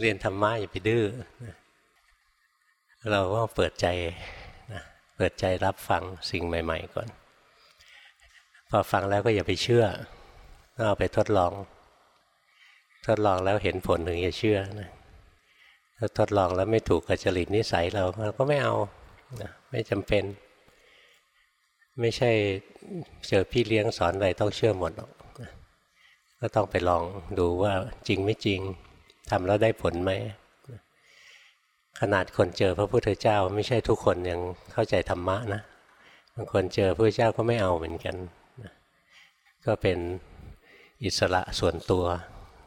เรียนธรรมะอย่าไปดื้อเราก็เปิดใจนะเปิดใจรับฟังสิ่งใหม่ ๆ ก่อน พอฟังแล้วก็อย่าไปเชื่อต้องเอาไปทดลอง ทดลองแล้วเห็นผลถึงจะเชื่อนะถ้าทดลองแล้วไม่ถูกกับจริตนิสัยเราเราก็ไม่เอานะไม่จำเป็น ไม่ใช่เจอพี่เลี้ยงสอนอะไรต้องเชื่อหมดหรอกก็ต้องไปลองดูว่าจริงไม่จริง ทำแล้วได้ผลไหม ขนาดคนเจอพระพุทธเจ้าไม่ใช่ทุกคนยังเข้าใจธรรมะนะบางคนเจอพระเจ้าก็ไม่เอาเหมือนกัน ก็เป็นอิสระส่วนตัว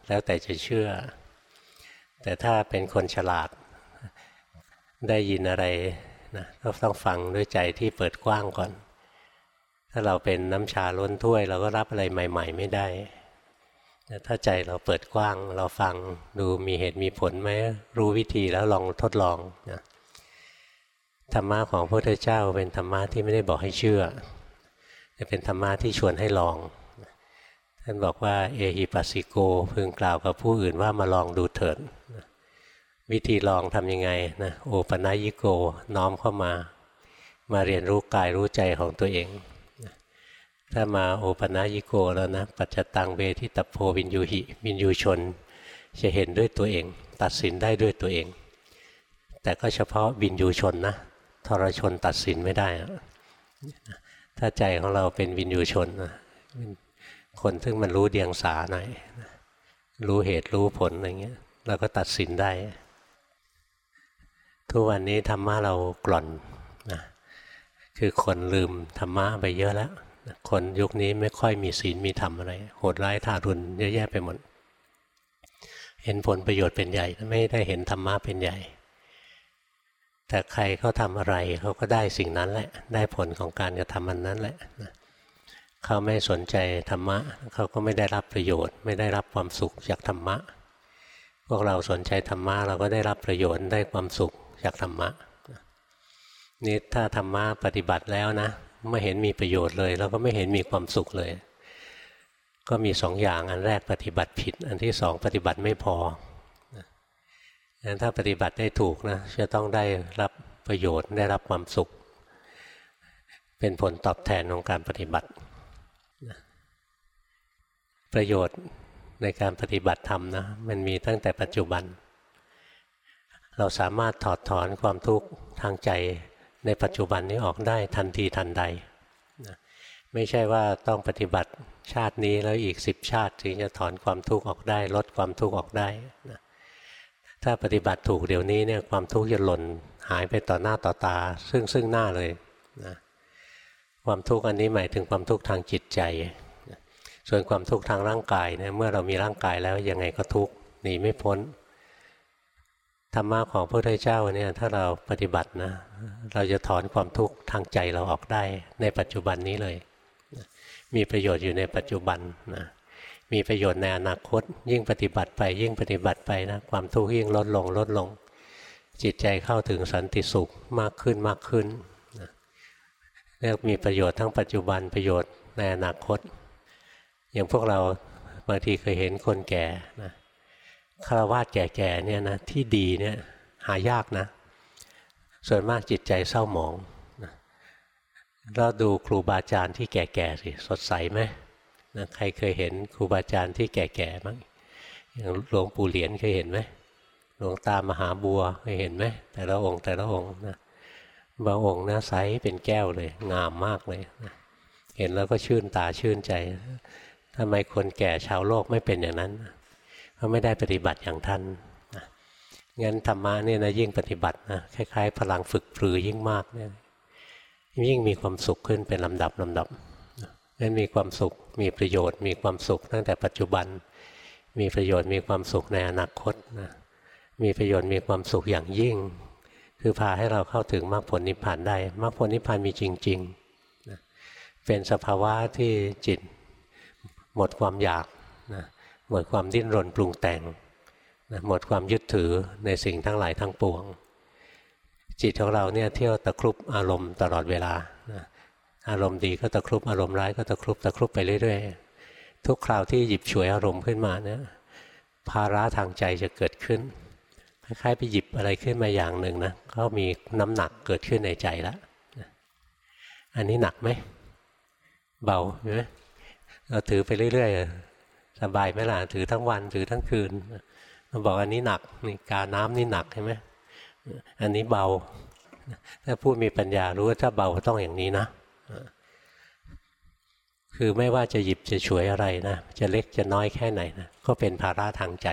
แล้วแต่จะเชื่อ แต่ถ้าเป็นคนฉลาด ได้ยินอะไรนะก็ต้องฟังด้วยใจที่เปิดกว้างก่อน ถ้าเราเป็นน้ำชาล้นถ้วย เราก็รับอะไรใหม่ ๆ ไม่ได้ ถ้าใจเราเปิดกว้างเราฟังดูมีเหตุมีผลไหมรู้วิธีแล้วลองทดลองนะธรรมะของพระพุทธเจ้าเป็นธรรมะที่ไม่ได้บอกให้เชื่อจะเป็นธรรมะที่ชวนให้ลอง ท่านบอกว่าเอหิปัสสิโกพึงกล่าวกับผู้อื่นว่ามาลองดูเถิดวิธีลองทำยังไงนะโอปนัยิโกน้อมเข้ามา มาเรียนรู้กายรู้ใจของตัวเอง ถ้ามาโอปนายิโกแล้วนะ ปัจจตังเวทิตโพวินยูหิวินยูชน จะเห็นด้วยตัวเอง ตัดสินได้ด้วยตัวเอง แต่ก็เฉพาะวินยูชนนะทรชนตัดสินไม่ได้ ถ้าใจของเราเป็นวินยูชนนะคนซึ่งมันรู้เดียงสาหน่อยรู้เหตุรู้ผลอะไรเงี้ยเราก็ตัดสินได้ ทุกวันนี้ธรรมะเรากล่อนนะคือคนลืมธรรมะไปเยอะแล้ว คนยุคนี้ไม่ค่อยมีศีลมีธรรมอะไร โหดร้ายทารุณเยอะแยะไปหมด เห็นผลประโยชน์เป็นใหญ่ไม่ได้เห็นธรรมะเป็นใหญ่ แต่ใครเขาทำอะไรเขาก็ได้สิ่งนั้นแหละ ได้ผลของการกระทำมันนั้นแหละเขาไม่สนใจธรรมะเขาก็ไม่ได้รับประโยชน์ ไม่ได้รับความสุขจากธรรมะ พวกเราสนใจธรรมะเราก็ได้รับประโยชน์ได้ความสุขจากธรรมะนี่ถ้าธรรมะปฏิบัติแล้วนะ ไม่เห็นมีประโยชน์เลย แล้วก็ไม่เห็นมีความสุขเลย ก็มีสองอย่างอันแรกปฏิบัติผิด อันที่สองปฏิบัติไม่พองั้นถ้าปฏิบัติได้ถูกนะจะต้องได้รับประโยชน์ได้รับความสุข เป็นผลตอบแทนของการปฏิบัติ ประโยชน์ในการปฏิบัติธรรมนะมันมีตั้งแต่ปัจจุบัน เราสามารถถอดถอนความทุกข์ทางใจ ในปัจจุบันนี้ออกได้ทันทีทันใดนะไม่ใช่ว่าต้องปฏิบัติชาตินี้แล้วอีกสิบชาติถึงจะถอนความทุกข์ออกได้ ลดความทุกข์ออกได้นะถ้าปฏิบัติถูกเดี๋ยวนี้เนี่ยความทุกข์จะหล่นหายไปต่อหน้าต่อตา ซึ่งซึ่งหน้าเลยนะความทุกข์อันนี้หมายถึงความทุกข์ทางจิตใจ ส่วนความทุกข์ทางร่างกายเนี่ยเมื่อเรามีร่างกายแล้วยังไงก็ทุกข์หนีไม่พ้น ธรรมะของพระพุทธเจ้าเนี่ยถ้าเราปฏิบัตินะ เราจะถอนความทุกข์ทางใจเราออกได้ในปัจจุบันนี้เลย มีประโยชน์อยู่ในปัจจุบันนะมีประโยชน์ในอนาคต ยิ่งปฏิบัติไป ยิ่งปฏิบัติไปนะความทุกข์ยิ่งลดลงลดลง จิตใจเข้าถึงสันติสุขมากขึ้นมากขึ้นนะเรียกมีประโยชน์ทั้งปัจจุบันประโยชน์ในอนาคต อย่างพวกเราบางทีเคยเห็นคนแก่นะ คารวาสแก่ๆเนี่ยนะที่ดีเนี่ยหายากนะ ส่วนมากจิตใจเศร้าหมองเราดูครูบาอาจารย์ที่แก่ๆสิสดใสไหมนะใครเคยเห็นครูบาอาจารย์ที่แก่ๆบ้างอย่างหลวงปู่เหรียญเคยเห็นไหมหลวงตามหาบัวเคยเห็นไหมแต่ละองค์แต่ละองค์นะบางองค์นะใสเป็นแก้วเลยงามมากเลยนะเห็นแล้วก็ชื่นตาชื่นใจทำไมคนแก่ชาวโลกไม่เป็นอย่างนั้น เขาไม่ได้ปฏิบัติอย่างท่านงั้นธรรมะเนี่ยนะยิ่งปฏิบัตินะคล้ายๆ พลังฝึกปรือยิ่งมากเนี่ยยิ่งมีความสุขขึ้นเป็นลำดับลำดับงั้นมีความสุขมีประโยชน์ มีความสุขตั้งแต่ปัจจุบัน มีประโยชน์มีความสุขในอนาคตนะมีประโยชน์มีความสุขอย่างยิ่ง คือพาให้เราเข้าถึงมรรคผลนิพพานได้มรรคผลนิพพานมีจริงๆนะเป็นสภาวะที่จิตหมดความอยาก หมดความดิ้นรนปรุงแต่งนะหมดความยึดถือในสิ่งทั้งหลายทั้งปวง จิตของเราเนี่ยเที่ยวตะครุบอารมณ์ตลอดเวลานะอารมณ์ดีก็ตะครุบอารมณ์ร้ายก็ตะครุบตะครุบไปเรื่อยๆ ทุกคราวที่หยิบฉวยอารมณ์ขึ้นมาเนี่ยภาระทางใจจะเกิดขึ้นคล้ายๆไปหยิบอะไรขึ้นมาอย่างหนึ่งนะก็มีน้ำหนักเกิดขึ้นในใจแล้วอันนี้หนักไหมเบาใช่ไหมเราถือไปเรื่อยๆ สบายไหมล่ะถือทั้งวันถือทั้งคืนเราบอกอันนี้หนักนี่กาน้ำนี่หนักใช่ไหมอันนี้เบา ถ้าผู้มีปัญญารู้ว่าถ้าเบาต้องอย่างนี้นะคือไม่ว่าจะหยิบจะฉวยอะไรนะจะเล็กจะน้อยแค่ไหนนะก็เป็นภาระทางใจ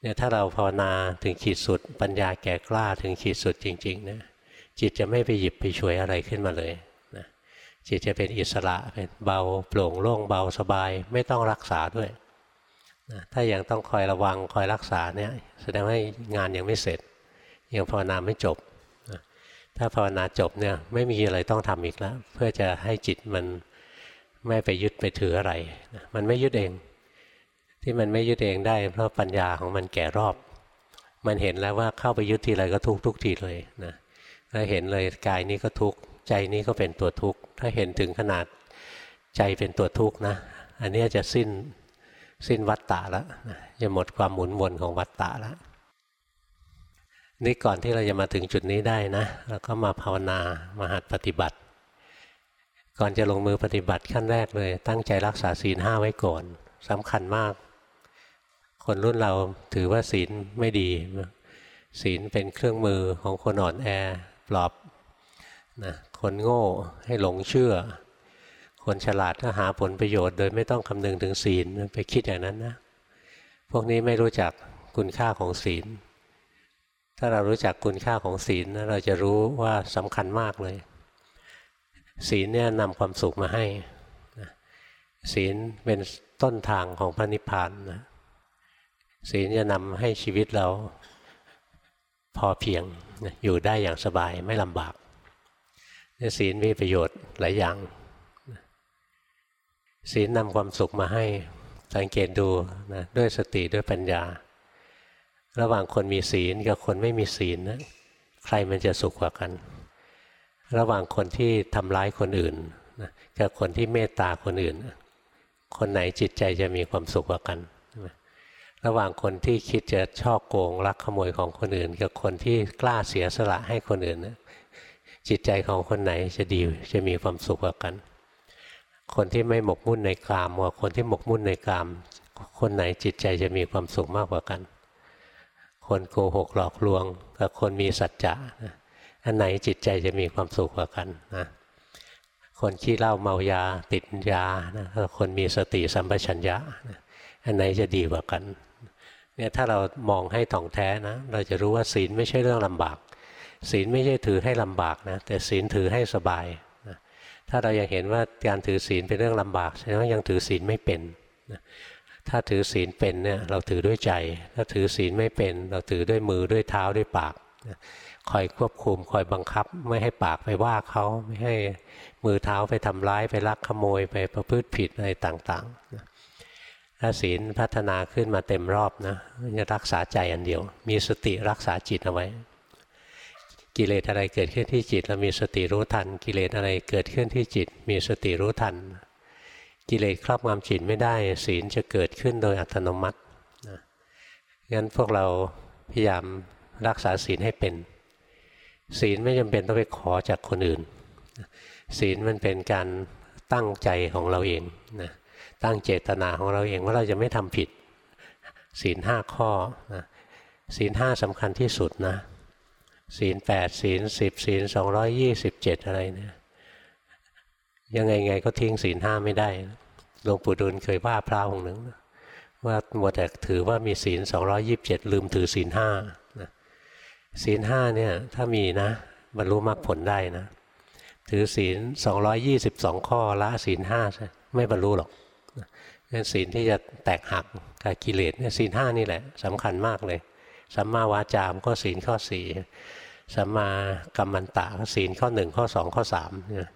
เนี่ยถ้าเราภาวนาถึงขีดสุด ปัญญาแก่กล้าถึงขีดสุดจริงๆนะจิตจะไม่ไปหยิบไปฉวยอะไรขึ้นมาเลย จิตจะเป็นอิสระเป็นเบาโปร่งโล่งเบาสบาย ไม่ต้องรักษาด้วยนะถ้ายังต้องคอยระวังคอยรักษาเนี่ยแสดงว่างานยังไม่เสร็จ ยังภาวนาไม่จบนะถ้าภาวนาจบเนี่ยไม่มีอะไรต้องทำอีกแล้ว เพื่อจะให้จิตมันไม่ไปยึดไปถืออะไรนะมันไม่ยึดเอง ที่มันไม่ยึดเองได้ เพราะปัญญาของมันแก่รอบ มันเห็นแล้วว่าเข้าไปยึดทีไรก็ทุกทุกทีเลยนะถ้าเห็นเลยกายนี้ก็ทุกใจนี้ก็เป็นตัวทุกข์ ถ้าเห็นถึงขนาดใจเป็นตัวทุกข์นะ อันนี้จะสิ้นสิ้นวัฏฏะแล้วจะหมดความหมุนวนของวัฏฏะแล้วนี่ก่อนที่เราจะมาถึงจุดนี้ได้นะเราก็มาภาวนามาหัดปฏิบัติ ก่อนจะลงมือปฏิบัติขั้นแรกเลย ตั้งใจรักษาศีลห้าไว้ก่อนสำคัญมาก คนรุ่นเราถือว่าศีลไม่ดี ศีลเป็นเครื่องมือของคนอ่อนแอปลอบนะ คนโง่ให้หลงเชื่อ คนฉลาดก็หาผลประโยชน์โดยไม่ต้องคำนึงถึงศีลไปคิดอย่างนั้นนะ พวกนี้ไม่รู้จักคุณค่าของศีล ถ้าเรารู้จักคุณค่าของศีลเราจะรู้ว่าสำคัญมากเลย ศีลเนี่ยนำความสุขมาให้ ศีลเป็นต้นทางของพระนิพพานนะศีลจะนำให้ชีวิตเราพอเพียงอยู่ได้อย่างสบายไม่ลำบาก ศีลมีประโยชน์หลายอย่าง ศีลนำความสุขมาให้สังเกตดูนะด้วยสติด้วยปัญญา ระหว่างคนมีศีลกับคนไม่มีศีลนะใครมันจะสุขกว่ากัน ระหว่างคนที่ทำร้ายคนอื่นนะกับคนที่เมตตาคนอื่น คนไหนจิตใจจะมีความสุขกว่ากันระหว่างคนที่คิดจะช่อโกงลักขโมยของคนอื่น กับคนที่กล้าเสียสละให้คนอื่นนะ จิตใจของคนไหนจะดีจะมีความสุขกว่ากัน คนที่ไม่หมกมุ่นในกามกับคนที่หมกมุ่นในกาม คนไหนจิตใจจะมีความสุขมากกว่ากัน คนโกหกหลอกลวงกับคนมีสัจจะอันไหนจิตใจจะมีความสุขกว่ากันนะคนขี้เหล้าเมายาติดยานะคนมีสติสัมปชัญญะอันไหนจะดีกว่ากันเนี่ยถ้าเรามองให้ถ่องแท้นะ เราจะรู้ว่าศีลไม่ใช่เรื่องลำบาก ศีลไม่ใช่ถือให้ลำบากนะแต่ศีลถือให้สบายนะถ้าเรายังเห็นว่าการถือศีลเป็นเรื่องลำบากแสดงว่ายังถือศีลไม่เป็นนะถ้าถือศีลเป็นเนี่ยเราถือด้วยใจ ถ้าถือศีลไม่เป็น เราถือด้วยมือด้วยเท้าด้วยปากนะคอยควบคุมคอยบังคับ ไม่ให้ปากไปว่าเขาไม่ให้มือเท้าไปทำร้ายไปลักขโมยไปประพฤติผิดอะไรต่างๆนะถ้าศีลพัฒนาขึ้นมาเต็มรอบนะจะรักษาใจอันเดียว มีสติรักษาจิตเอาไว้ กิเลสอะไรเกิดขึ้นที่จิต เรามีสติรู้ทัน กิเลสอะไรเกิดขึ้นที่จิต มีสติรู้ทัน กิเลสครอบงำจิตไม่ได้ ศีลจะเกิดขึ้นโดยอัตโนมัตินะงั้นพวกเราพยายามรักษาศีลให้เป็น ศีลไม่จำเป็นต้องไปขอจากคนอื่น ศีลมันเป็นการตั้งใจของเราเองนะตั้งเจตนาของเราเองว่าเราจะไม่ทำผิด ศีลห้าข้อนะศีลห้าสำคัญที่สุดนะ ศีลแปดศีลสิบศีลสองร้อยยี่สิบเจ็ดอะไรเนี่ยยังไงไงก็ทิ้งศีลห้าไม่ได้หลวงปู่ดูลเคยว่าพระองค์หนึ่งว่าหมดแต่ถือว่ามีศีลสองร้อยิบเจ็ดลืมถือศีลห้าศีลห้าเนี่ยถ้ามีนะบรรลุมรรคผลได้นะ ถือศีลสองร้อยี่สิบสองข้อละศีลห้าไม่บรรลุหรอกนั่นศีลที่จะแตกหักกับกิเลสเนี่ยศีลห้านี่แหละสำคัญมากเลย สัมมาวาจามก็ศีลข้อสี่สัมมากัมมันตะศีลข้อหนึ่งข้อสองข้อสามเนี่ย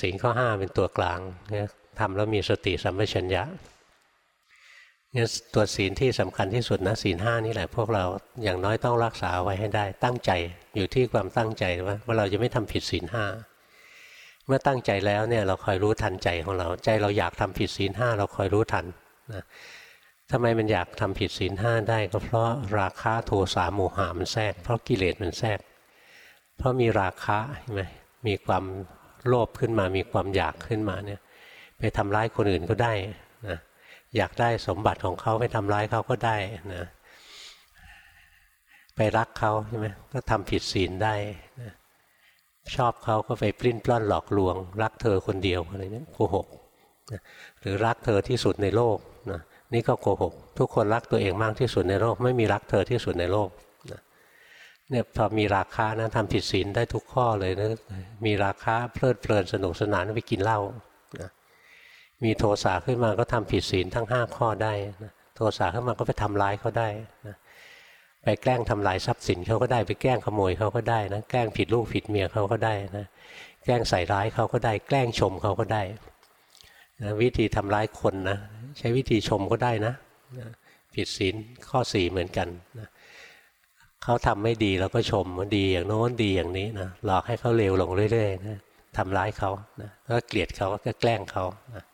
ศีลข้อห้าเป็นตัวกลางเนี่ยทำแล้วมีสติสัมปชัญญะเนี่ยตัวศีลที่สำคัญที่สุดนะศีลห้านี่แหละพวกเราอย่างน้อยต้องรักษาไว้ให้ได้ ตั้งใจอยู่ที่ความตั้งใจว่าว่าเราจะไม่ทำผิดศีลห้าเมื่อตั้งใจแล้วเนี่ยเราคอยรู้ทันใจของเรา ใจเราอยากทำผิดศีลห้าเราคอยรู้ทันนะ ทำไมมันอยากทำผิดศีลห้าได้ก็เพราะราคะโทสะโมหะมันแทรก เพราะกิเลสมันแทรก เพราะมีราคะใช่ไหมมีความโลภขึ้นมา มีความอยากขึ้นมาเนี่ย ไปทำร้ายคนอื่นก็ได้นะอยากได้สมบัติของเขาไปทำร้ายเขาก็ได้นะไปรักเขาใช่ไหมก็ทำผิดศีลได้นะชอบเขาก็ไปปลิ้นปล้อนหลอกลวง รักเธอคนเดียวอะไรเนี้โกหกนะหรือรักเธอที่สุดในโลก นี่ก็โกหก ทุกคนรักตัวเองมากที่สุดในโลก ไม่มีรักเธอที่สุดในโลกเนี่ยพอมีราคานะทำผิดศีลได้ทุกข้อเลยนะมีราคาเพลิดเพลินสนุกสนานไปกินเหล้านะมีโทสะขึ้นมาก็ทำผิดศีลทั้งห้าข้อได้นะโทสะขึ้นมาก็ไปทำร้ายเขาได้นะไปแกล้งทำลายทรัพย์สินเขาก็ได้ไปแกล้งขโมยเขาก็ได้นะแกล้งผิดลูกผิดเมียเขาก็ได้นะแกล้งใส่ร้ายเขาก็ได้ แกล้งชมเขาก็ได้นะวิธีทำร้ายคนนะ ใช้วิธีชมก็ได้นะผิดศีลข้อสี่เหมือนกันนะเขาทำไม่ดีเราก็ชมว่าดีอย่างโน้นดีอย่างนี้นะหลอกให้เขาเลวลงเรื่อยๆนะทำร้ายเขานะก็เกลียดเขาก็แกล้งเขานะ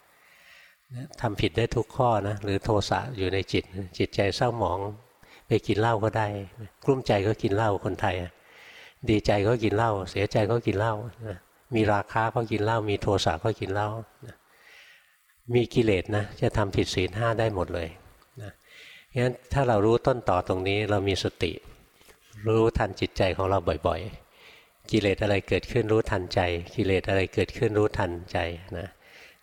ทำผิดได้ทุกข้อนะหรือโทสะอยู่ในจิต จิตใจเศร้าหมองไปกินเหล้าก็ได้กลุ้มใจก็กินเหล้าคนไทย ดีใจก็กินเหล้าเสียใจก็กินเหล้ามีราคาก็กินเหล้ามีโทสะก็กินเหล้า มีกิเลสนะจะทำผิดศีลห้าได้หมดเลยนะงั้นถ้าเรารู้ต้นต่อตรงนี้เรามีสติ รู้ทันจิตใจของเราบ่อยๆ กิเลสอะไรเกิดขึ้นรู้ทันใจ กิเลสอะไรเกิดขึ้นรู้ทันใจนะ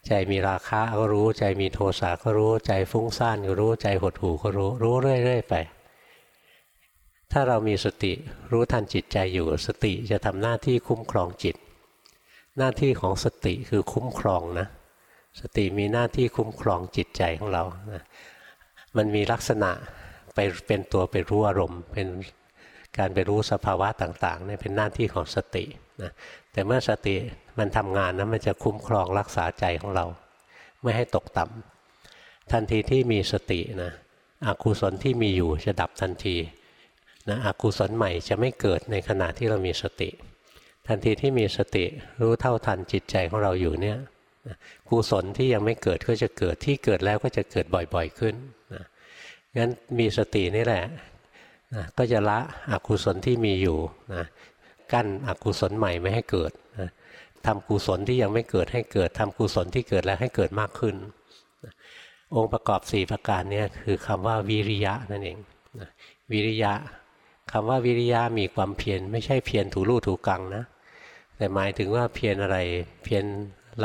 ใจมีราคะก็รู้ใจมีโทสะก็รู้ใจฟุ้งซ่านก็รู้ใจหดหู่ก็รู้รู้เรื่อยๆไป ถ้าเรามีสติรู้ทันจิตใจอยู่ สติจะทำหน้าที่คุ้มครองจิต หน้าที่ของสติคือคุ้มครองนะ สติมีหน้าที่คุ้มครองจิตใจของเรานะมันมีลักษณะไปเป็นตัวไปรู้อารมณ์ เป็นการไปรู้สภาวะต่างๆเนี่ยเป็นหน้าที่ของสตินะแต่เมื่อสติมันทำงานนะมันจะคุ้มครองรักษาใจของเรา ไม่ให้ตกต่ำทันทีที่มีสตินะอกุศลที่มีอยู่จะดับทันทีนะอกุศลใหม่จะไม่เกิดในขณะที่เรามีสติ ทันทีที่มีสติรู้เท่าทันจิตใจของเราอยู่เนี่ย กุศลที่ยังไม่เกิดก็จะเกิดที่เกิดแล้วก็จะเกิดบ่อยๆขึ้นนะงั้นมีสตินี่แหละนะก็จะละอกุศลที่มีอยู่นะกั้นอกุศลใหม่ไม่ให้เกิดนะทำกุศลที่ยังไม่เกิดให้เกิดทำกุศลที่เกิดแล้วให้เกิดมากขึ้นนะองค์ประกอบ 4 ประการนี้คือคำว่าวิริยะนั่นเองนะวิริยะคำว่าวิริยะมีความเพียรไม่ใช่เพียรถูรูถูกังนะแต่หมายถึงว่าเพียรอะไรเพียร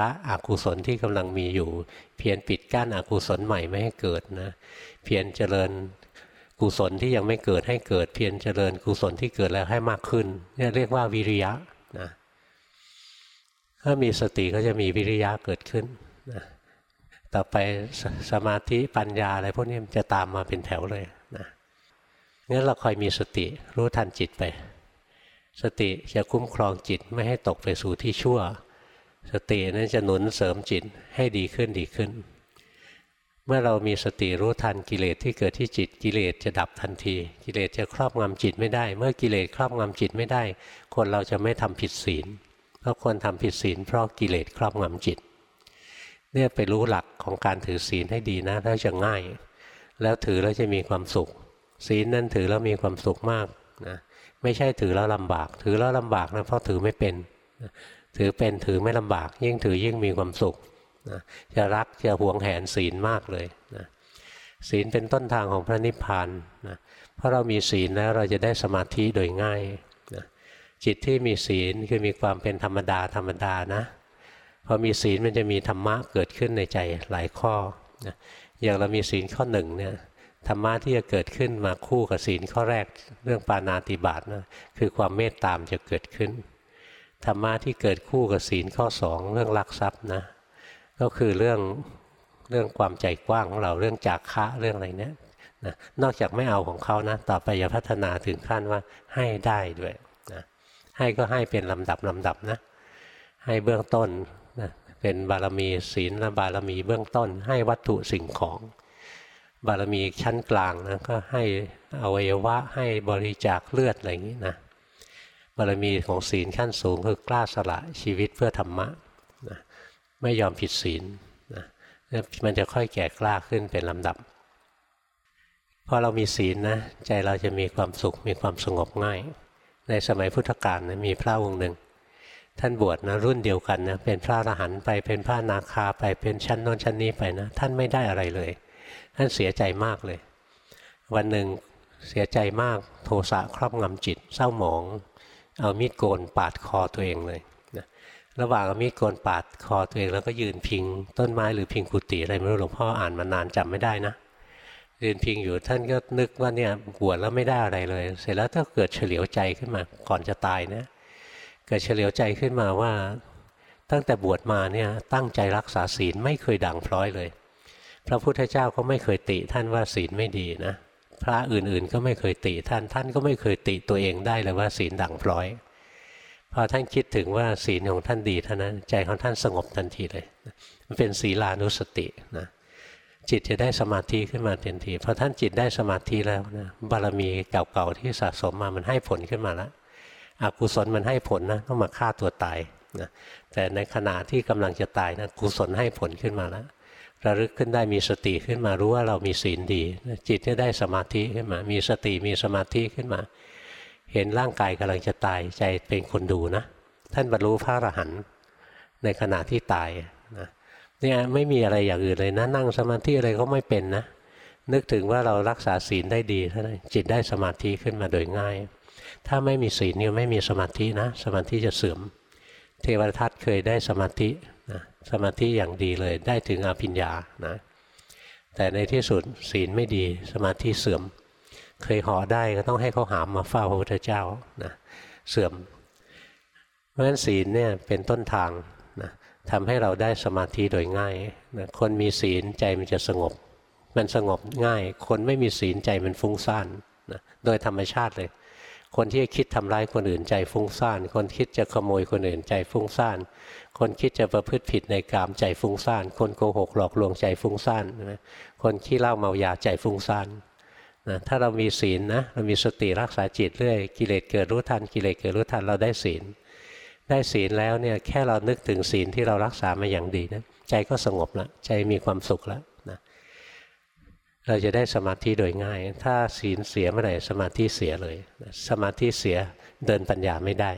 ละอกุศลที่กำลังมีอยู่ เพียรปิดกั้นอกุศลใหม่ไม่ให้เกิดนะเพียรเจริญกุศลที่ยังไม่เกิดให้เกิด เพียรเจริญกุศลที่เกิดแล้วให้มากขึ้นนี่เรียกว่าวิริยะนะถ้ามีสติก็จะมีวิริยะเกิดขึ้นนะต่อไปสสมาธิปัญญาอะไรพวกนี้มันจะตามมาเป็นแถวเลยนะงั้นเราคอยมีสติรู้ทันจิตไป สติจะคุ้มครองจิตไม่ให้ตกไปสู่ที่ชั่ว สตินั้นจะหนุนเสริมจิตให้ดีขึ้นดีขึ้น เมื่อเรามีสติรู้ทันกิเลสที่เกิดที่จิตกิเลสจะดับทันที กิเลสจะครอบงำจิตไม่ได้ เมื่อกิเลสครอบงำจิตไม่ได้ คนเราจะไม่ทำผิดศีล เพราะคนทำผิดศีลเพราะกิเลสครอบงำจิต เนี่ยไปรู้หลักของการถือศีลให้ดีนะแล้วจะง่าย แล้วถือแล้วจะมีความสุข ศีลนั้นถือแล้วมีความสุขมากนะไม่ใช่ถือแล้วลำบาก ถือแล้วลำบากนะเพราะถือไม่เป็น ถือเป็นถือไม่ลำบาก ยิ่งถือยิ่งมีความสุขนะจะรักจะหวงแหนศีลมากเลยนะศีลเป็นต้นทางของพระนิพพานนะเพราะเรามีศีลแล้วเราจะได้สมาธิโดยง่ายนะจิตที่มีศีลคือมีความเป็นธรรมดาธรรมดานะพอมีศีลมันจะมีธรรมะเกิดขึ้นในใจหลายข้อนะอย่างเรามีศีลข้อหนึ่งเนี่ยธรรมะที่จะเกิดขึ้นมาคู่กับศีลข้อแรกเรื่องปานาติบาตนะคือความเมตตามจะเกิดขึ้น ธรรมะที่เกิดคู่กับศีลข้อสองเรื่องรักทรัพย์นะ ก็คือเรื่องเรื่องความใจกว้างของเราเรื่องจากคะเรื่องอะไรเนี้ยนะนอกจากไม่เอาของเขานะ ต่อไปจะพัฒนาถึงขั้นว่าให้ได้ด้วยนะให้ก็ให้เป็นลำดับลำดับนะ ให้เบื้องต้นนะเป็นบารมีศีลและบารมีเบื้องต้น ให้วัตถุสิ่งของ บารมีชั้นกลางนะก็ให้อวัยวะให้บริจาคเลือดอะไรอย่างนี้นะ บารมีของศีลขั้นสูงคือกล้าสละชีวิตเพื่อธรรมะนะไม่ยอมผิดศีลนะมันจะค่อยแก่กล้าขึ้นเป็นลำดับ พอเรามีศีลนะใจเราจะมีความสุขมีความสงบง่าย ในสมัยพุทธกาลนะมีพระองค์หนึ่ง ท่านบวชนะรุ่นเดียวกันนะเป็นพระอรหันต์ไปเป็นพระนาคาไปเป็นชั้นโน้นชั้นนี้ไปนะท่านไม่ได้อะไรเลย ท่านเสียใจมากเลย วันหนึ่งเสียใจมากโทสะครอบงำจิตเศร้าหมอง เอามีดโกนปาดคอตัวเองเลยนะระหว่างเอามีดโกนปาดคอตัวเองแล้วก็ยืนพิง ต้นไม้หรือพิงกุฏิอะไรไม่รู้หลวงพ่ออ่านมานานจำไม่ได้นะยืนพิงอยู่ท่านก็นึกว่าเนี่ยบวชแล้วไม่ได้อะไรเลย เสร็จแล้วถ้าเกิดเฉลียวใจขึ้นมาก่อนจะตายนะเกิดเฉลียวใจขึ้นมาว่า ตั้งแต่บวชมาเนี่ยตั้งใจรักษาศีลไม่เคยด่างพร้อยเลย พระพุทธเจ้าก็ไม่เคยติท่านว่าศีลไม่ดีนะ พระอื่นๆ ก็ไม่เคยติท่าน ท่านก็ไม่เคยติตัวเองได้เลยว่าศีลด่างพร้อยพอท่านคิดถึงว่าศีลของท่านดีเท่านั้นใจของท่านสงบทันทีเลยมันเป็นศีลานุสตินะจิตจะได้สมาธิขึ้นมาทันทีพอท่านจิตได้สมาธิแล้วนะบารมีเก่าๆที่สะสมมามันให้ผลขึ้นมาแล้วอกุศลมันให้ผลนะต้องมาฆ่าตัวตายนะแต่ในขณะที่กำลังจะตายนะกุศลให้ผลขึ้นมาแล้ว ระลึกขึ้นได้มีสติขึ้นมารู้ว่าเรามีศีลดี จิตจะได้สมาธิขึ้นมา มีสติมีสมาธิขึ้นมา เห็นร่างกายกำลังจะตายใจเป็นคนดูนะ ท่านบรรลุพระอรหันต์ในขณะที่ตายนะเนี่ยไม่มีอะไรอย่างอื่นเลยนะนั่งสมาธิอะไรก็ไม่เป็นนะ นึกถึงว่าเรารักษาศีลได้ดีเท่านั้นจิตได้สมาธิขึ้นมาโดยง่าย ถ้าไม่มีศีลเนี่ยไม่มีสมาธินะ สมาธิจะเสื่อม เทวทัตเคยได้สมาธิ สมาธิอย่างดีเลยได้ถึงอภิญญานะแต่ในที่สุดศีลไม่ดีสมาธิเสื่อม เคยห่อได้ก็ต้องให้เขาหามมาเฝ้าพระพุทธเจ้านะเสื่อม เพราะฉะนั้นศีลเนี่ยเป็นต้นทางนะทำให้เราได้สมาธิโดยง่ายนะคนมีศีลใจมันจะสงบ มันสงบง่าย คนไม่มีศีลใจมันฟุ้งซ่านนะโดยธรรมชาติเลย คนที่คิดทำร้ายคนอื่นใจฟุ้งซ่าน คนคิดจะขโมยคนอื่นใจฟุ้งซ่าน คนคิดจะประพฤติผิดในกามใจฟุ้งซ่าน คนโกหกหลอกลวงใจฟุ้งซ่านนะคนขี้เหล้าเมายาใจฟุ้งซ่านนะถ้าเรามีศีลนะเรามีสติรักษาจิตเรื่อยกิเลสเกิดรู้ทันกิเลสเกิดรู้ทันเราได้ศีล ได้ศีลแล้วเนี่ยแค่เรานึกถึงศีลที่เรารักษามาอย่างดีนะใจก็สงบแล้วใจมีความสุขแล้วนะเราจะได้สมาธิโดยง่าย ถ้าศีลเสียเมื่อไหร่สมาธิเสียเลย สมาธิเสียเดินปัญญาไม่ได้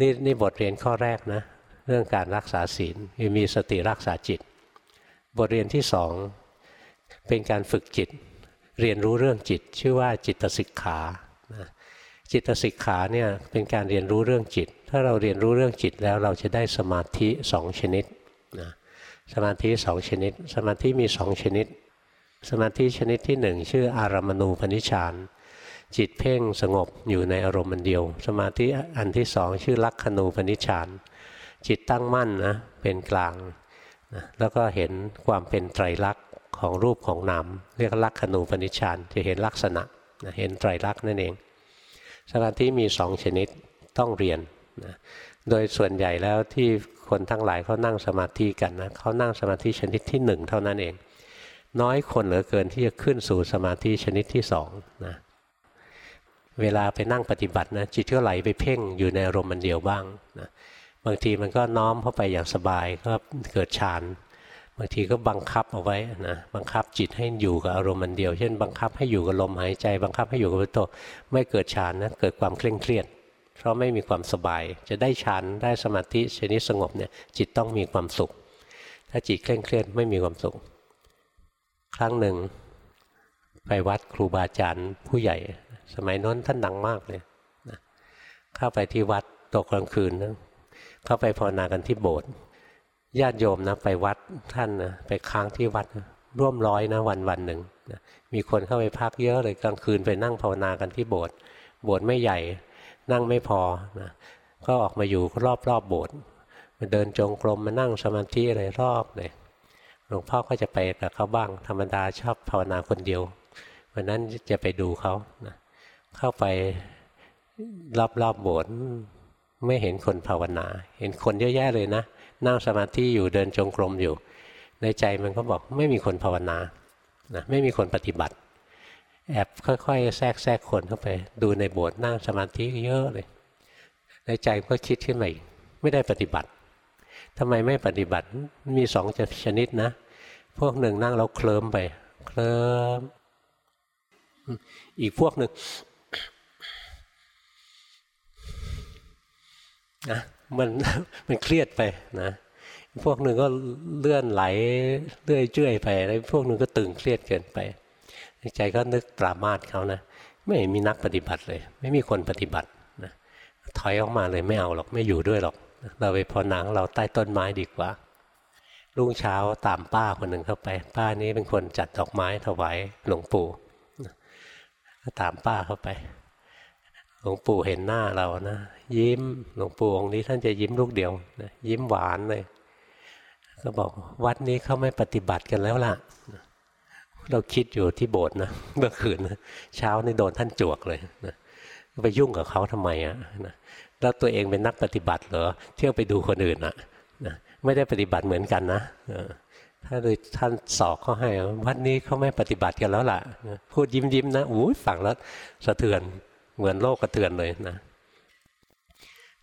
นี่นี่บทเรียนข้อแรกนะ เรื่องการรักษาศีลมีสติรักษาจิต บทเรียนที่สองเป็นการฝึกจิต เรียนรู้เรื่องจิต ชื่อว่าจิตสิกขาจิตสิกขาเนี่ยเป็นการเรียนรู้เรื่องจิต ถ้าเราเรียนรู้เรื่องจิตแล้วเราจะได้สมาธิสองชนิดนะสมาธิสองชนิด สมาธิมีสองชนิด สมาธิชนิดที่หนึ่งชื่ออารามณูปนิชาน จิตเพ่งสงบอยู่ในอารมณ์เดียว สมาธิอันที่สองชื่อลักขณูปนิชาน จิตตั้งมั่นนะเป็นกลางนะแล้วก็เห็นความเป็นไตรลักษณ์ของรูปของนามเรียกลักขณูปนิชานจะเห็นลักษณะนะเห็นไตรลักษณ์นั่นเอง สมาธิมีสองชนิดต้องเรียนนะโดยส่วนใหญ่แล้วที่คนทั้งหลายเขานั่งสมาธิกันนะเขานั่งสมาธิชนิดที่หนึ่งเท่านั้นเอง น้อยคนเหลือเกินที่จะขึ้นสู่สมาธิชนิดที่สองนะ เวลาไปนั่งปฏิบัตินะจิตก็ไหลไปเพ่งอยู่ในอารมณ์มันเดียวบ้างนะบางทีมันก็น้อมเข้าไปอย่างสบายก็เกิดฌานบางทีก็บังคับเอาไว้นะบังคับจิตให้อยู่กับอารมณ์มันเดียว เช่น บังคับให้อยู่กับลมหายใจ บังคับให้อยู่กับพุทโธไม่เกิดฌานนะเกิดความเคร่งเครียด เพราะไม่มีความสบาย จะได้ฌานได้สมาธิชนิดสงบเนี่ยจิตต้องมีความสุข ถ้าจิตเคร่งเครียดไม่มีความสุข ครั้งหนึ่ง ไปวัดครูบาอาจารย์ผู้ใหญ่ สมัยน้นท่านดังมากเลยนะเข้าไปที่วัดตกกลางคืนนะเข้าไปภาวนากันที่โบสถ์ญาติโยมนะไปวัดท่านนะไปค้างที่วัดนะร่วมร้อยนะวันวันหนึ่งนะมีคนเข้าไปพักเยอะเลยกลางคืนไปนั่งภาวนากันที่โบสถ์โบสถ์ไม่ใหญ่ นั่งไม่พอนะก็ออกมาอยู่รอบรอบโบสถ์มาเดินจงกรมมานั่งสมาธิอะไรรอบเลยหลวงพ่อก็จะไปกับเขาบ้างธรรมดาชอบภาวนาคนเดียว วันนั้นจะไปดูเขานะเข้าไปรอบรอบโบสถ์ไม่เห็นคนภาวนา เห็นคนเยอะแยะเลยนะ นั่งสมาธิอยู่เดินจงกรมอยู่ ในใจมันก็บอกไม่มีคนภาวนานะไม่มีคนปฏิบัติ แอบค่อยๆ แทรกแทรกคนเข้าไป ดูในโบสถ์นั่งสมาธิเยอะเลย ในใจก็คิดขึ้นมาอีกไม่ได้ปฏิบัติทำไมไม่ปฏิบัติมีสองชนิดนะ พวกหนึ่งนั่งแล้วเคลิ้มไป เคลิ้ม อีกพวกหนึ่งนะมันมันเครียดไปนะพวกหนึ่งก็เลื่อนไหลเลื่อยเจื่อยไปแล้วพวกหนึ่งก็ตึงเครียดเกินไปใจก็นึกปรามาสเขานะไม่มีนักปฏิบัติเลย ไม่มีคนปฏิบัตินะถอยออกมาเลยไม่เอาหรอกไม่อยู่ด้วยหรอก เราไปพอหนังเราใต้ต้นไม้ดีกว่ารุ่งเช้าตามป้าคนหนึ่งเข้าไป ป้านี้เป็นคนจัดดอกไม้ถวายหลวงปู่ ตามป้าเข้าไป หลวงปู่เห็นหน้าเรานะยิ้มหลวงปู่องค์นี้ท่านจะยิ้มลูกเดียวนะยิ้มหวานเลย ก็บอกวัดนี้เขาไม่ปฏิบัติกันแล้วล่ะ เราคิดอยู่ที่โบสถ์นะเมื่อคืนนะเช้านี่โดนท่านจวกเลยนะไปยุ่งกับเขาทำไมอะนะแล้วตัวเองเป็นนักปฏิบัติเหรอเที่ยวไปดูคนอื่นอะนะไม่ได้ปฏิบัติเหมือนกันนะ ถ้าเลยท่านสอกเขาให้วัดนี้เขาไม่ปฏิบัติกันแล้วล่ะ พูดยิ้มยิ้มนะอู้ฟังแล้วสะเทือนเหมือนโลกกระเทือนเลยนะ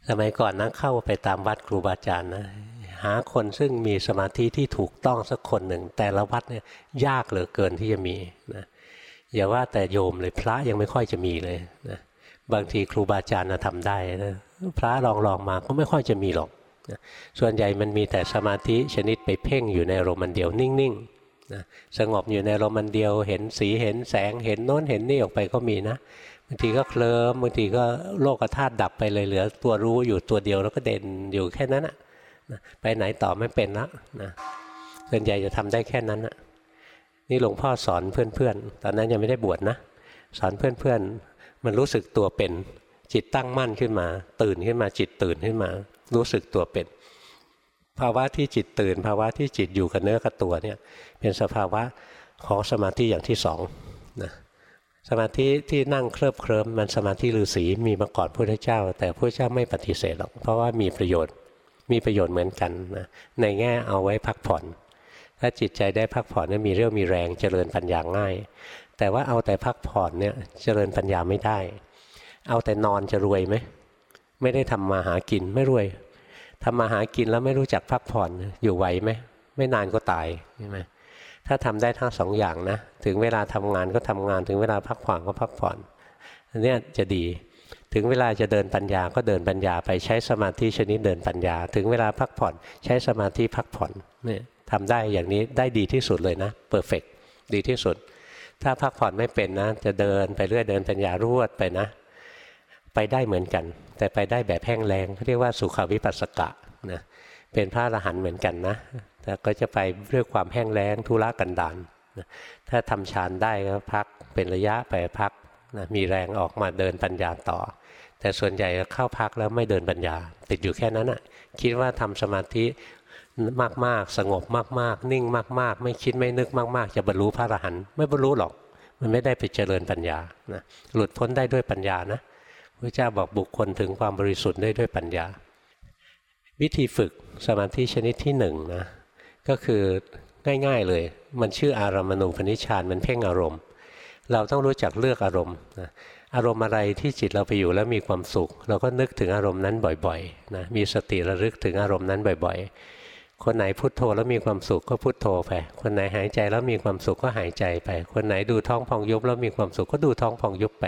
สมัยก่อนนะเข้าไปตามวัดครูบาอาจารย์นะหาคนซึ่งมีสมาธิที่ถูกต้องสักคนหนึ่ง แต่ละวัดเนี่ยยากเหลือเกินที่จะมีนะอย่าว่าแต่โยมเลยพระยังไม่ค่อยจะมีเลยนะบางทีครูบาอาจารย์นะทำได้นะพระลองลองมาก็ไม่ค่อยจะมีหรอก ส่วนใหญ่มันมีแต่สมาธิชนิดไปเพ่งอยู่ในอารมณ์มันเดียวนิ่งๆนะสงบอยู่ในอารมณ์มันเดียว เห็นสีเห็นแสงเห็นโน้นเห็นนี่ออกไปก็มีนะบางทีก็เคลิ้มบางทีก็โลกธาตุดับไปเลยเหลือ ตัวรู้อยู่ตัวเดียวแล้วก็เด่นอยู่แค่นั้นนะไปไหนต่อไม่เป็นละนะส่วนใหญ่จะทำได้แค่นั้นนะนี่หลวงพ่อสอนเพื่อนๆ ตอนนั้นยังไม่ได้บวชนะ สอนเพื่อนๆ มันรู้สึกตัวเป็นจิตตั้งมั่นขึ้นมา ตื่นขึ้นมาจิตตื่นขึ้นมา รู้สึกตัวเป็น ภาวะที่จิตตื่น ภาวะที่จิตอยู่กับเนื้อกับตัวเนี่ยเป็นสภาวะของสมาธิอย่างที่สองนะสมาธิที่นั่งเคลิบเคลิ้มมันสมาธิฤาษีมีมาก่อนพระพุทธเจ้า แต่พระเจ้าไม่ปฏิเสธหรอกเพราะว่ามีประโยชน์มีประโยชน์เหมือนกันนะในแง่เอาไว้พักผ่อน ถ้าจิตใจได้พักผ่อนนี่มีเรื่องมีแรงเจริญปัญญาง่าย แต่ว่าเอาแต่พักผ่อนเนี่ยเจริญปัญญาไม่ได้ เอาแต่นอนจะรวยไหม ไม่ได้ทำมาหากินไม่รวยทำมาหากินแล้วไม่รู้จักพักผ่อนอยู่ไหวไหมไม่นานก็ตายใช่ไหมถ้าทำได้ทั้งสองอย่างนะ ถึงเวลาทำงานก็ทำงานถึงเวลาพักผ่อนก็พักผ่อนอันนี้จะดี ถึงเวลาจะเดินปัญญาก็เดินปัญญาไปใช้สมาธิชนิดเดินปัญญา ถึงเวลาพักผ่อนใช้สมาธิพักผ่อนเนี่ยทำได้อย่างนี้ได้ดีที่สุดเลยนะเพอร์เฟกดีที่สุด ถ้าพักผ่อนไม่เป็นนะ จะเดินไปเรื่อยเดินปัญญารวดไปนะ ไปได้เหมือนกัน แต่ไปได้แบบแห้งแรงเรียกว่าสุขวิปัสสกะนะเป็นพระอรหันต์เหมือนกันนะแต่ก็จะไปเรื่องความแห้งแล้งทุระกันดานนะถ้าทำฌานได้ก็พักเป็นระยะไปพักนะมีแรงออกมาเดินปัญญาต่อ แต่ส่วนใหญ่เข้าพักแล้วไม่เดินปัญญา ติดอยู่แค่นั้นอะคิดว่าทำสมาธิมากๆ สงบมากๆ นิ่งมากๆ ไม่คิดไม่นึกมาก ๆ จะบรรลุพระอรหันต์ไม่บรรลุหรอก มันไม่ได้ไปเจริญปัญญานะหลุดพ้นได้ด้วยปัญญานะ พระเจ้าบอกบุคคลถึงความบริสุทธิ์ได้ด้วยปัญญา วิธีฝึกสมาธิชนิดที่หนึ่งนะก็คือง่ายๆเลย มันชื่ออารามณูปนิชานมันเพ่งอารมณ์ เราต้องรู้จักเลือกอารมณ์นะอารมณ์อะไรที่จิตเราไปอยู่แล้วมีความสุข เราก็นึกถึงอารมณ์นั้นบ่อยๆนะมีสติระลึกถึงอารมณ์นั้นบ่อย ๆ คนไหนพุโทโธแล้วมีความสุขก็พุโทโธไปคนไหนหายใจแล้วมีความสุขก็หายใจไป คนไหนดูท้องพองยุบแล้วมีความสุขก็ดูท้องพองยุบไป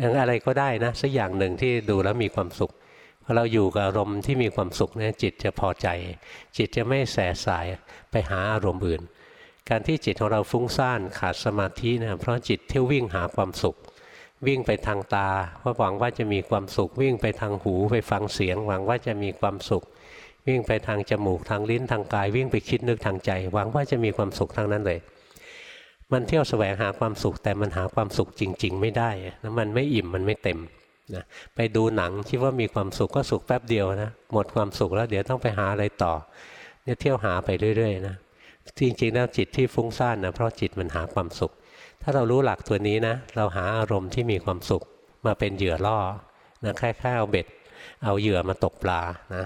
อย่างอะไรก็ได้นะสักอย่างหนึ่งที่ดูแล้วมีความสุขพอเราอยู่กับอารมณ์ที่มีความสุขเนี่ยจิตจะพอใจ จิตจะไม่แสสายไปหาอารมณ์อื่น การที่จิตของเราฟุ้งซ่านขาดสมาธินะเพราะจิตเที่ยววิ่งหาความสุข วิ่งไปทางตาเพราะหวังว่าจะมีความสุข วิ่งไปทางหูไปฟังเสียง หวังว่าจะมีความสุข วิ่งไปทางจมูกทางลิ้นทางกาย วิ่งไปคิดนึกทางใจ หวังว่าจะมีความสุขทั้งนั้นเลย มันเที่ยวแสวงหาความสุขแต่มันหาความสุขจริง ๆ ไม่ได้นะมันไม่อิ่มมันไม่เต็มนะไปดูหนังคิดว่ามีความสุขก็สุขแป๊บเดียวนะหมดความสุขแล้วเดี๋ยวต้องไปหาอะไรต่อ เนี่ยเที่ยวหาไปเรื่อยๆนะจริงๆแล้วจิตที่ฟุ้งซ่านนะเพราะจิตมันหาความสุข ถ้าเรารู้หลักตัวนี้นะเราหาอารมณ์ที่มีความสุขมาเป็นเหยื่อล่อนะแค่แค่เอาเบ็ด เอาเหยื่อมาตกปลานะ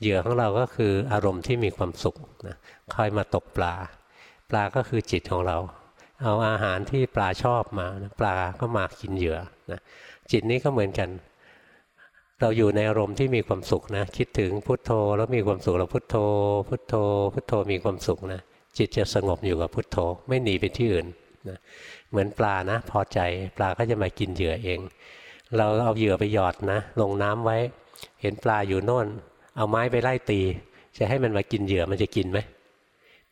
เหยื่อของเราก็คืออารมณ์ที่มีความสุขนะคอยมาตกปลา ปลาก็คือจิตของเรา เอาอาหารที่ปลาชอบมาปลาก็มากินเหยื่อนะจิตนี้ก็เหมือนกัน เราอยู่ในอารมณ์ที่มีความสุขนะ คิดถึงพุทโธแล้วมีความสุขเราพุทโธ พุทโธ พุทโธมีความสุขนะจิตจะสงบอยู่กับพุทโธ ไม่หนีไปที่อื่นนะเหมือนปลานะ พอใจปลาก็จะมากินเหยื่อเอง เราเอาเหยื่อไปหยอดนะ ลงน้ำไว้ เห็นปลาอยู่โน่น เอาไม้ไปไล่ตี จะให้มันมากินเหยื่อมันจะกินไหม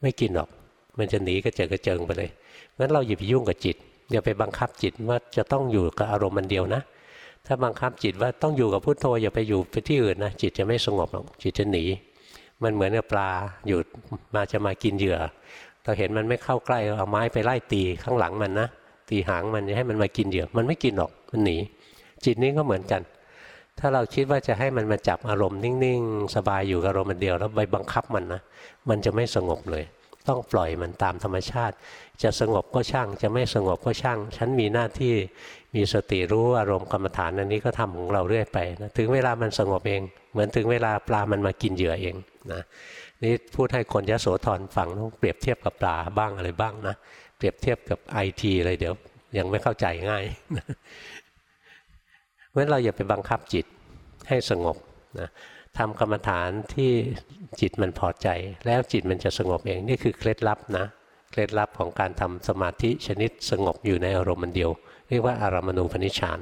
ไม่กินหรอก มันจะหนีกระเจิงกระเจิงไปเลย งั้นเราอย่าไปยุ่งกับจิตอย่าไปบังคับจิตว่าจะต้องอยู่กับอารมณ์มันเดียวนะ ถ้าบังคับจิตว่าต้องอยู่กับพุโทโธอย่าไปอยู่ไปที่อื่นนะจิตจะไม่สงบหรอกจิตจะหนี มันเหมือนกับปลาอยู่มาจะมากินเหยื่อเราเห็นมันไม่เข้าใกล้เอาไม้ไปไล่ตีข้างหลังมันนะตีหางมันจะให้มันมากินเหยื่อมันไม่กินหรอกมันหนี จิตนี้ก็เหมือนกัน ถ้าเราคิดว่าจะให้มันมาจับอารมณ์นิ่งๆ สบายอยู่กับอารมณ์เดียวแล้วไปบังคับมันนะมันจะไม่สงบเลย ต้องปล่อยมันตามธรรมชาติ จะสงบก็ช่าง จะไม่สงบก็ช่าง ฉันมีหน้าที่มีสติรู้อารมณ์กรรมฐานอันนี้ก็ทำของเราเรื่อยไปนะถึงเวลามันสงบเอง เหมือนถึงเวลาปลามันมากินเหยื่อเองนะนี่พูดให้คนยโสธรฟังต้องเปรียบเทียบกับปลาบ้างอะไรบ้างนะเปรียบเทียบกับไอทีอะไรเดี๋ยว ยังไม่เข้าใจง่ายเพราะฉะนั้นเราอย่าไปบังคับจิตให้สงบนะ ทำกรรมฐานที่จิตมันพอใจ แล้วจิตมันจะสงบเองนี่คือเคล็ดลับนะเคล็ดลับของการทำสมาธิชนิดสงบอยู่ในอารมณ์มันเดียว เรียกว่าอารามณูปนิชฌาน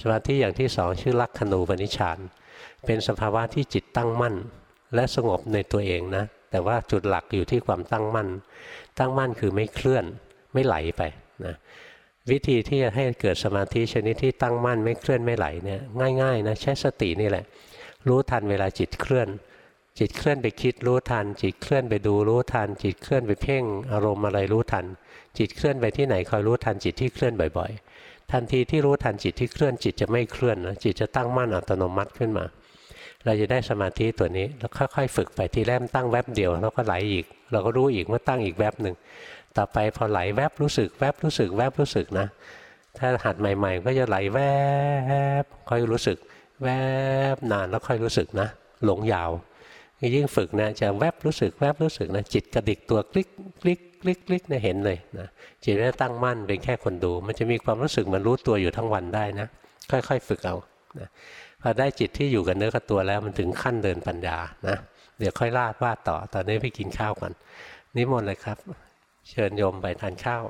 สมาธิอย่างที่สองชื่อลักขณูปนิชฌานเป็นสภาวะที่จิตตั้งมั่น และสงบในตัวเองนะ แต่ว่าจุดหลักอยู่ที่ความตั้งมั่น ตั้งมั่นคือไม่เคลื่อนไม่ไหลไปนะวิธีที่จะให้เกิดสมาธิชนิดที่ตั้งมั่นไม่เคลื่อนไม่ไหลเนี่ยง่ายๆนะใช้สตินี่แหละ รู้ทันเวลาจิตเคลื่อน จิตเคลื่อนไปคิดรู้ทัน จิตเคลื่อนไปดูรู้ทัน จิตเคลื่อนไปเพ่งอารมณ์อะไรรู้ทัน จิตเคลื่อนไปที่ไหนคอยรู้ทันจิตที่เคลื่อนบ่อย ๆ ทันทีที่รู้ทันจิตที่เคลื่อนจิตจะไม่เคลื่อนนะจิตจะตั้งมั่นอัตโนมัติขึ้นมา เราจะได้สมาธิตัวนี้แล้วค่อยๆ ฝึกไปทีแรกตั้งแวบเดียวแล้วก็ไหลอีก เราก็รู้อีกเมื่อตั้งอีกแวบหนึ่งต่อไปพอไหลแวบรู้สึกแวบรู้สึกแวบรู้สึกนะถ้าหัดใหม่ ๆ ก็จะไหลแวบค่อยรู้สึก แวบนานแล้วค่อยรู้สึกนะ หลงยาว ยิ่งฝึกนะจะแวบรู้สึกแวบรู้สึกนะจิตกระดิกตัวคลิกคลิกคลิกคลิกเนี่ยเห็นเลยนะจิตจะตั้งมั่นเป็นแค่คนดู มันจะมีความรู้สึกมันรู้ตัวอยู่ทั้งวันได้นะ ค่อยๆ ฝึกเอานะพอได้จิตที่อยู่กับเนื้อกับตัวแล้วมันถึงขั้นเดินปัญญานะเดี๋ยวค่อยลาดว่าต่อตอนนี้ไปกินข้าวกันนิมนต์เลยครับ เชิญโยมไปทานข้าว